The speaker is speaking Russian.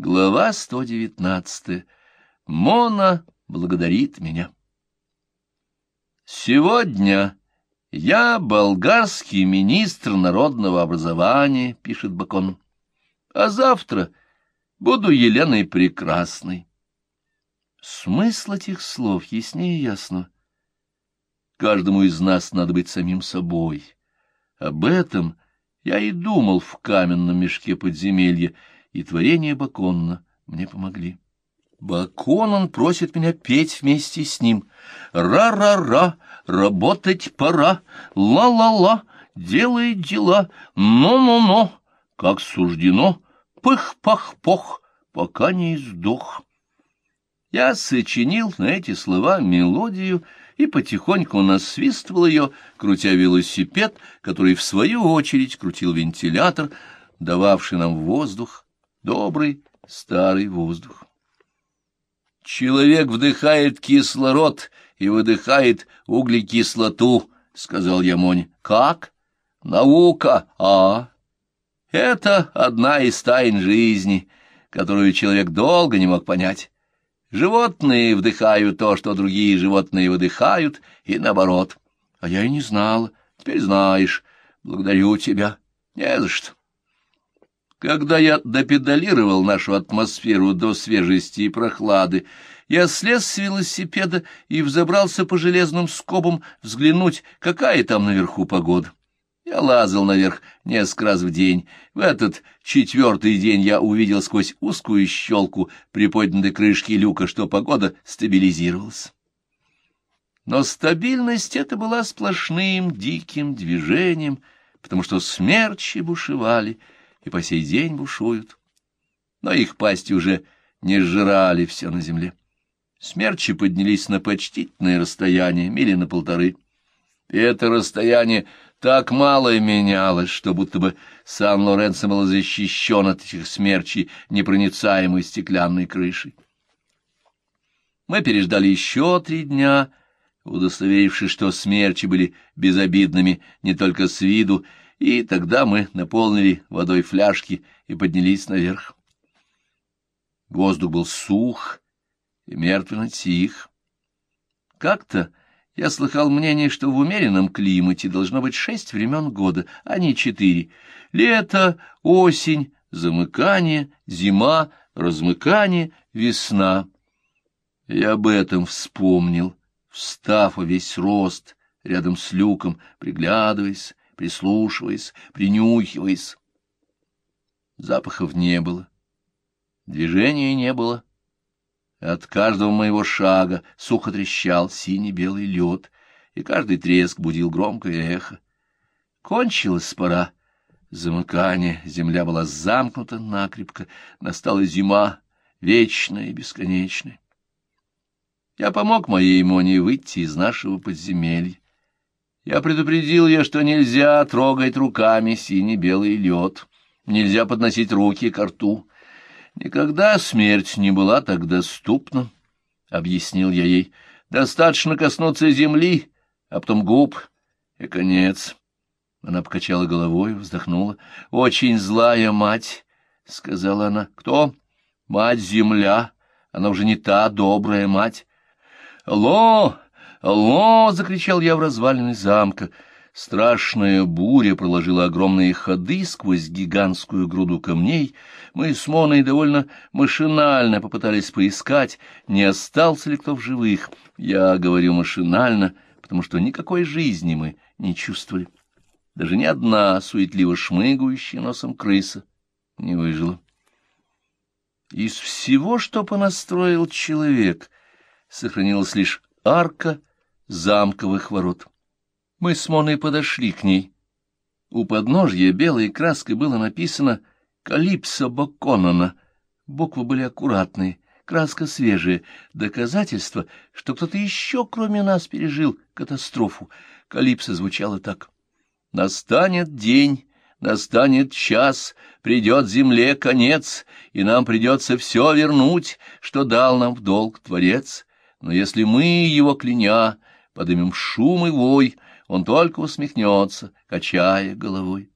Глава 119. Мона благодарит меня. Сегодня я болгарский министр народного образования, пишет Бакон, а завтра буду Еленой Прекрасной. Смысл этих слов яснее ясно. Каждому из нас надо быть самим собой. Об этом я и думал в каменном мешке подземелья, и творения Баконна мне помогли. Баконон просит меня петь вместе с ним. Ра-ра-ра, работать пора, ла-ла-ла, делай дела, но-но-но, как суждено, пых-пах-пох, пока не издох. Я сочинил на эти слова мелодию и потихоньку насвистывал ее, крутя велосипед, который, в свою очередь, крутил вентилятор, дававший нам воздух, добрый старый воздух. «Человек вдыхает кислород и выдыхает углекислоту», — сказал я Моне. «Как? Наука, а? Это одна из тайн жизни, которую человек долго не мог понять. Животные вдыхают то, что другие животные выдыхают, и наоборот. А я и не знала. Теперь знаешь. Благодарю тебя. Не за что. Когда я допедалировал нашу атмосферу до свежести и прохлады, я слез с велосипеда и взобрался по железным скобам взглянуть, какая там наверху погода. Я лазал наверх несколько раз в день. В этот четвертый день я увидел сквозь узкую щелку приподнятой крышки люка, что погода стабилизировалась. Но стабильность эта была сплошным диким движением, потому что смерчи бушевали — и по сей день бушуют. Но их пасти уже не сжирали все на земле. Смерчи поднялись на почтительное расстояние, мили на полторы. И это расстояние так мало менялось, что будто бы Сан-Лоренцо был защищен от этих смерчей непроницаемой стеклянной крышей. Мы переждали еще три дня, удостоверившись, что смерчи были безобидными не только с виду, и тогда мы наполнили водой фляжки и поднялись наверх. Воздух был сух и мертвенно тих. Как-то я слыхал мнение, что в умеренном климате должно быть шесть времен года, а не четыре. Лето, осень, замыкание, зима, размыкание, весна. Я об этом вспомнил, встав во весь рост, рядом с люком, приглядываясь, прислушиваясь, принюхиваясь. Запахов не было, движения не было. От каждого моего шага сухо трещал синий-белый лед, и каждый треск будил громкое эхо. Кончилась пора. Замыкание, земля была замкнута накрепко, настала зима, вечная и бесконечная. Я помог моей Моне выйти из нашего подземелья. Я предупредил ее, что нельзя трогать руками синий-белый лед, нельзя подносить руки к рту. Никогда смерть не была так доступна, — объяснил я ей. Достаточно коснуться земли, а потом губ, и конец. Она покачала головой, вздохнула. — Очень злая мать, — сказала она. — Кто? — Мать-земля. Она уже не та добрая мать. — Алло! «Алло!» — закричал я в развалины замка. Страшная буря проложила огромные ходы сквозь гигантскую груду камней. Мы с Моной довольно машинально попытались поискать, не остался ли кто в живых. Я говорю машинально, потому что никакой жизни мы не чувствовали. Даже ни одна суетливо шмыгающая носом крыса не выжила. Из всего, что понастроил человек, сохранилась лишь арка замковых ворот. Мы с Моной подошли к ней. У подножья белой краской было написано «Калипсо Боконона». Буквы были аккуратные, краска свежая, доказательство, что кто-то еще, кроме нас, пережил катастрофу. Калипсо звучало так. «Настанет день, настанет час, придет земле конец, и нам придется все вернуть, что дал нам в долг Творец. Но если мы, его кляня, подымем шум и вой, он только усмехнется, качая головой.